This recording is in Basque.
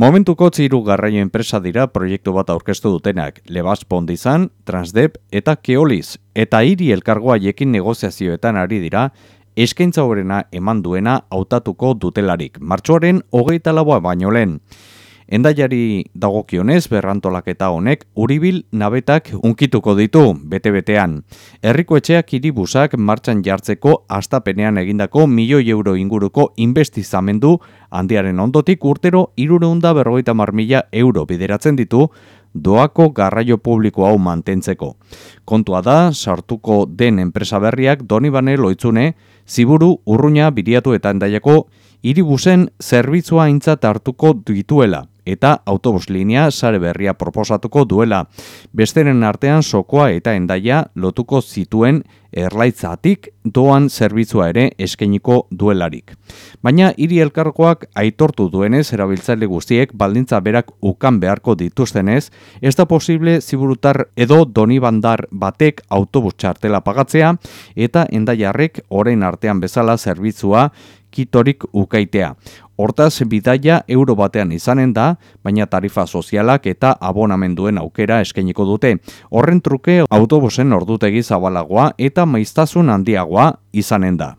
Momentuko ziru garraio enpresa dira proiektu bat aurkeztu dutenak, Lebas Pondizan, Transdep eta Keoliz, eta hiri elkargoa jekin negoziazioetan ari dira, eskaintza horrena eman duena hautatuko dutelarik, martxoaren hogeita laboa baino lehen. Endaiari dagokionez berrantolaketa honek uribil nabetak unkituko ditu bete-betean. Herriko etxeak iribusak martxan jartzeko astapenean egindako milioi euro inguruko investizamendu handiaren ondotik urtero irureunda berrogeita marmila euro bideratzen ditu doako garraio publiko hau mantentzeko. Kontua da, sartuko den enpresa berriak Donibane loitzune, ziburu, urruña, biriatu eta endaiako iribusen zerbitzua intzat hartuko dituela eta autobus linea sare berria proposatuko duela. Besteren artean sokoa eta endaia lotuko zituen erlaitzatik doan zerbitzua ere eskeniko duelarik. Baina hiri elkarkoak aitortu duenez erabiltzaile guztiek baldintza berak ukan beharko dituztenez, ez da posible ziburutar edo doni bandar batek autobus txartela pagatzea eta endaiarrek orain artean bezala zerbitzua kitorik ukaitea. Hortaz, bidaia euro batean izanen da, baina tarifa sozialak eta abonamenduen aukera eskainiko dute. Horren truke autobusen ordutegi zabalagoa eta maiztasun handiagoa izanen da.